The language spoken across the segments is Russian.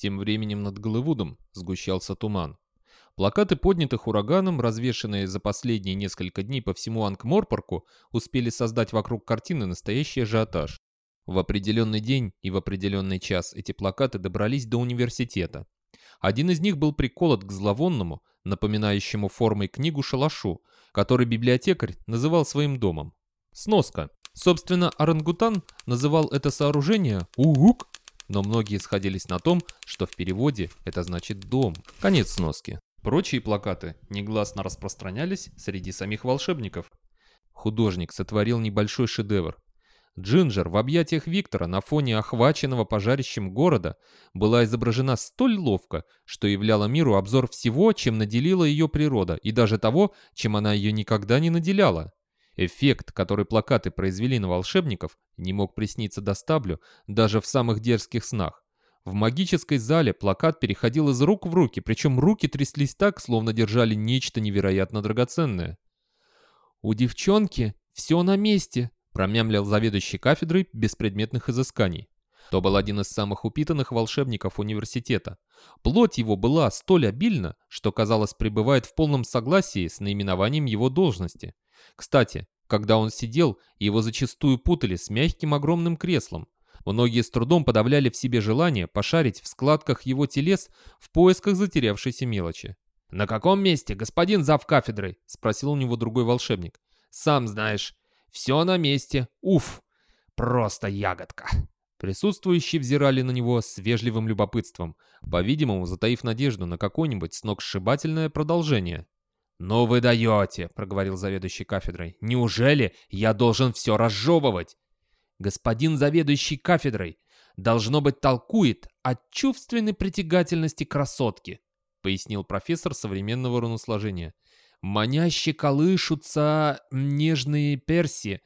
Тем временем над Голливудом сгущался туман. Плакаты поднятых ураганом, развешанные за последние несколько дней по всему Ангморпорку, успели создать вокруг картины настоящий ажиотаж. В определенный день и в определенный час эти плакаты добрались до университета. Один из них был приколот к зловонному, напоминающему формой книгу шалашу, который библиотекарь называл своим домом. Сноска. Собственно, орангутан называл это сооружение «угук», но многие сходились на том, что в переводе это значит «дом». Конец сноски. Прочие плакаты негласно распространялись среди самих волшебников. Художник сотворил небольшой шедевр. Джинджер в объятиях Виктора на фоне охваченного пожарищем города была изображена столь ловко, что являла миру обзор всего, чем наделила ее природа, и даже того, чем она ее никогда не наделяла. Эффект, который плакаты произвели на волшебников, не мог присниться до стаблю даже в самых дерзких снах. В магической зале плакат переходил из рук в руки, причем руки тряслись так, словно держали нечто невероятно драгоценное. «У девчонки все на месте», — промямлил заведующий кафедрой беспредметных изысканий. То был один из самых упитанных волшебников университета. Плоть его была столь обильна, что, казалось, пребывает в полном согласии с наименованием его должности. Кстати, когда он сидел, его зачастую путали с мягким огромным креслом, Многие с трудом подавляли в себе желание пошарить в складках его телес в поисках затерявшейся мелочи. «На каком месте, господин зав кафедры?» — спросил у него другой волшебник. «Сам знаешь, все на месте. Уф! Просто ягодка!» Присутствующие взирали на него с вежливым любопытством, по-видимому, затаив надежду на какое-нибудь сногсшибательное продолжение. «Ну вы даете!» — проговорил заведующий кафедрой. «Неужели я должен все разжевывать? Господин заведующий кафедрой, должно быть, толкует о чувственной притягательности красотки, пояснил профессор современного руносложения. Маняще колышутся нежные перси,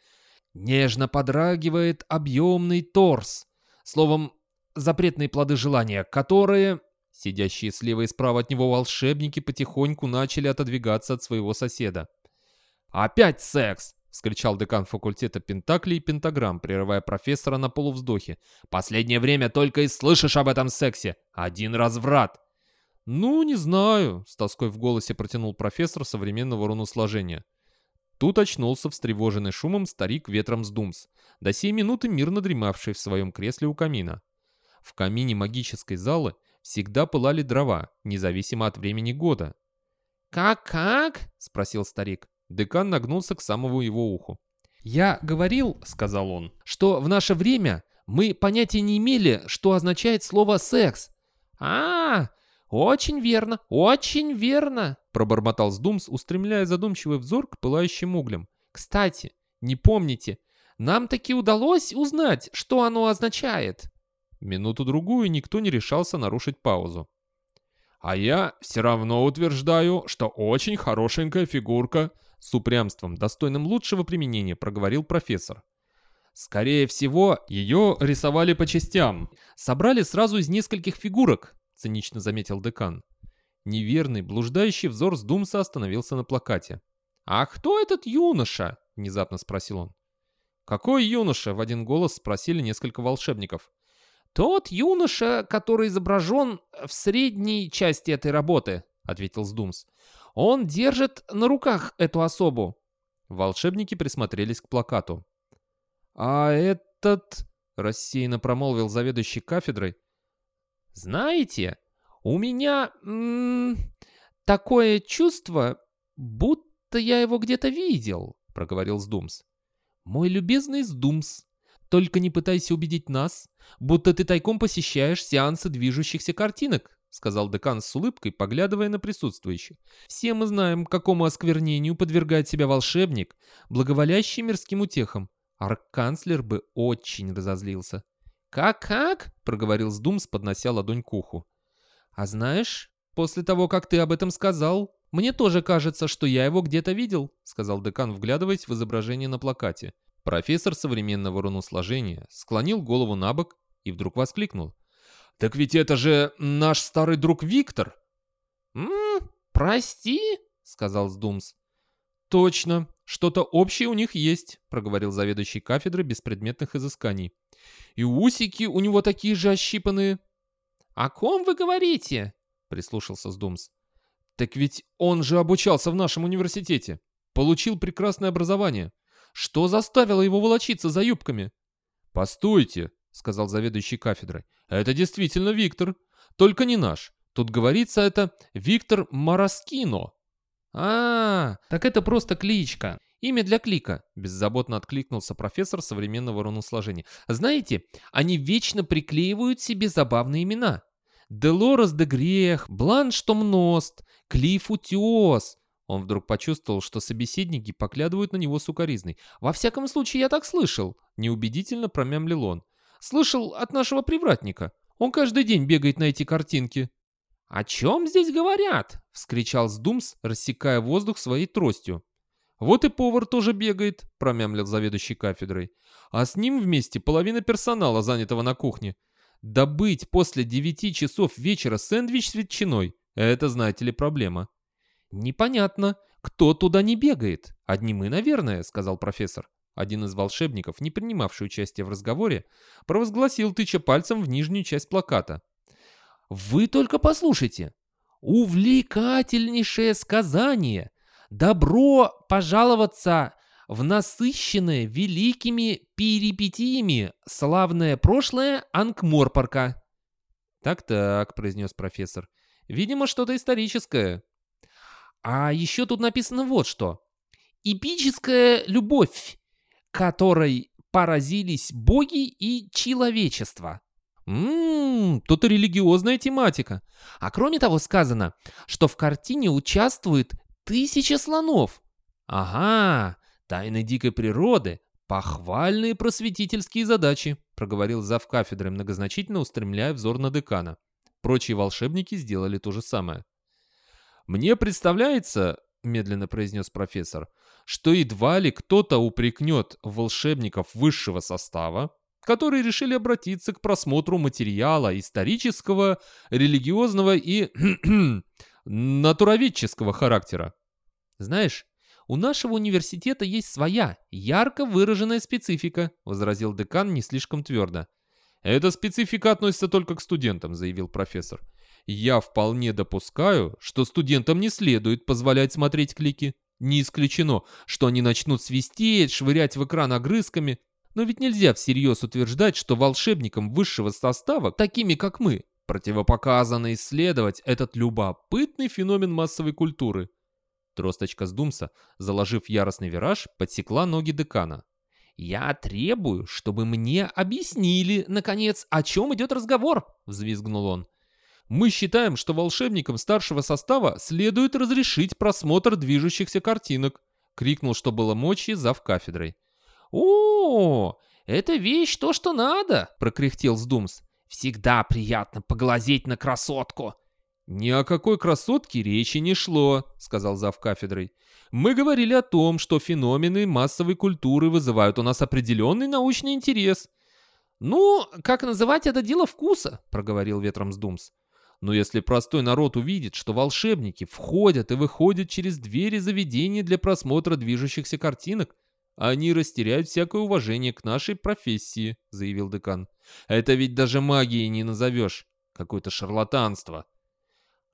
нежно подрагивает объемный торс. Словом, запретные плоды желания, которые... Сидящие слева и справа от него волшебники потихоньку начали отодвигаться от своего соседа. «Опять секс!» — вскричал декан факультета Пентаклей и Пентаграмм, прерывая профессора на полувздохе. «Последнее время только и слышишь об этом сексе. Один разврат!» «Ну, не знаю», — с тоской в голосе протянул профессор современного руносложения. Тут очнулся встревоженный шумом старик ветром сдумс, до сей минуты мирно дремавший в своем кресле у камина. В камине магической залы всегда пылали дрова, независимо от времени года. «Как-как?» — спросил старик. Декан нагнулся к самому его уху. «Я говорил, — сказал он, — что в наше время мы понятия не имели, что означает слово «секс». а, очень верно, очень верно!» — пробормотал Сдумс, устремляя задумчивый взор к пылающим углям. «Кстати, не помните, нам таки удалось узнать, что оно означает». Минуту-другую никто не решался нарушить паузу. «А я все равно утверждаю, что очень хорошенькая фигурка с упрямством, достойным лучшего применения, проговорил профессор. Скорее всего, ее рисовали по частям. Собрали сразу из нескольких фигурок, цинично заметил декан. Неверный, блуждающий взор сдумса остановился на плакате. «А кто этот юноша?» — внезапно спросил он. «Какой юноша?» — в один голос спросили несколько волшебников. «Тот юноша, который изображен в средней части этой работы», — ответил Сдумс. Он держит на руках эту особу. Волшебники присмотрелись к плакату. А этот... Рассеянно промолвил заведующий кафедрой. «Знаете, у меня м -м, такое чувство, будто я его где-то видел», — проговорил Сдумс. «Мой любезный Сдумс, только не пытайся убедить нас, будто ты тайком посещаешь сеансы движущихся картинок сказал декан с улыбкой, поглядывая на присутствующих. «Все мы знаем, какому осквернению подвергает себя волшебник, благоволящий мирским утехам. Арканцлер бы очень разозлился». «Как-как?» — проговорил Сдумс, поднося ладонь к уху. «А знаешь, после того, как ты об этом сказал, мне тоже кажется, что я его где-то видел», — сказал декан, вглядываясь в изображение на плакате. Профессор современного руносложения склонил голову на бок и вдруг воскликнул. Так ведь это же наш старый друг Виктор. «М-м, прости», — сказал Сдумс. «Точно, что-то общее у них есть», — проговорил заведующий кафедры беспредметных изысканий. «И усики у него такие же ощипанные». «О ком вы говорите?» — прислушался Сдумс. «Так ведь он же обучался в нашем университете. Получил прекрасное образование. Что заставило его волочиться за юбками?» «Постойте», — сказал заведующий кафедрой. «Это действительно Виктор. Только не наш. Тут говорится, это Виктор Мараскино». «А, так это просто кличка. Имя для клика», — беззаботно откликнулся профессор современного руносложения. «Знаете, они вечно приклеивают себе забавные имена. Делорес де Грех, Бланш Томност, Клифф Утес». Он вдруг почувствовал, что собеседники поглядывают на него сукоризной. «Во всяком случае, я так слышал», — неубедительно промямлил он. «Слышал от нашего привратника. Он каждый день бегает на эти картинки». «О чем здесь говорят?» — вскричал Сдумс, рассекая воздух своей тростью. «Вот и повар тоже бегает», — промямлил заведующий кафедрой. «А с ним вместе половина персонала, занятого на кухне. Добыть после девяти часов вечера сэндвич с ветчиной — это, знаете ли, проблема». «Непонятно, кто туда не бегает. Одни мы, наверное», — сказал профессор. Один из волшебников, не принимавший участие в разговоре, провозгласил, тыча пальцем в нижнюю часть плаката. «Вы только послушайте! Увлекательнейшее сказание! Добро пожаловаться в насыщенное великими перипетиями славное прошлое Анкморпорка!» «Так-так», — произнес профессор. «Видимо, что-то историческое». «А еще тут написано вот что. Эпическая любовь которой поразились боги и человечество. Ммм, тут и религиозная тематика. А кроме того сказано, что в картине участвует тысяча слонов. Ага, тайны дикой природы, похвальные просветительские задачи, проговорил зав кафедры, многозначительно устремляя взор на декана. Прочие волшебники сделали то же самое. Мне представляется, медленно произнес профессор, что едва ли кто-то упрекнет волшебников высшего состава, которые решили обратиться к просмотру материала исторического, религиозного и натуроведческого характера. «Знаешь, у нашего университета есть своя, ярко выраженная специфика», возразил декан не слишком твердо. «Эта специфика относится только к студентам», заявил профессор. «Я вполне допускаю, что студентам не следует позволять смотреть клики. Не исключено, что они начнут свистеть, швырять в экран огрызками. Но ведь нельзя всерьез утверждать, что волшебникам высшего состава, такими как мы, противопоказано исследовать этот любопытный феномен массовой культуры. Тросточка с Думса, заложив яростный вираж, подсекла ноги декана. «Я требую, чтобы мне объяснили, наконец, о чем идет разговор», — взвизгнул он. Мы считаем, что волшебникам старшего состава следует разрешить просмотр движущихся картинок», — крикнул, что было мочи, зав кафедрой. «О, это вещь то, что надо!» — прокряхтел Сдумс. «Всегда приятно поглазеть на красотку!» «Ни о какой красотке речи не шло», — сказал зав кафедрой. «Мы говорили о том, что феномены массовой культуры вызывают у нас определенный научный интерес». «Ну, как называть это дело вкуса?» — проговорил ветром Сдумс. Но если простой народ увидит, что волшебники входят и выходят через двери заведений для просмотра движущихся картинок, они растеряют всякое уважение к нашей профессии, заявил декан. Это ведь даже магией не назовешь. Какое-то шарлатанство.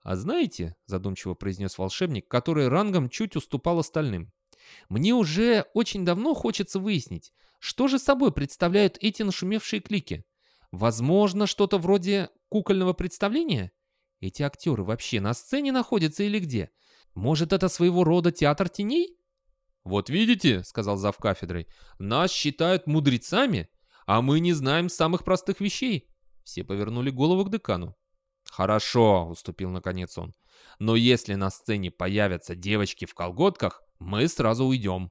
А знаете, задумчиво произнес волшебник, который рангом чуть уступал остальным, мне уже очень давно хочется выяснить, что же собой представляют эти нашумевшие клики. Возможно, что-то вроде кукольного представления? Эти актеры вообще на сцене находятся или где? Может, это своего рода театр теней? «Вот видите», — сказал зав кафедрой, — «нас считают мудрецами, а мы не знаем самых простых вещей». Все повернули голову к декану. «Хорошо», — уступил наконец он, — «но если на сцене появятся девочки в колготках, мы сразу уйдем».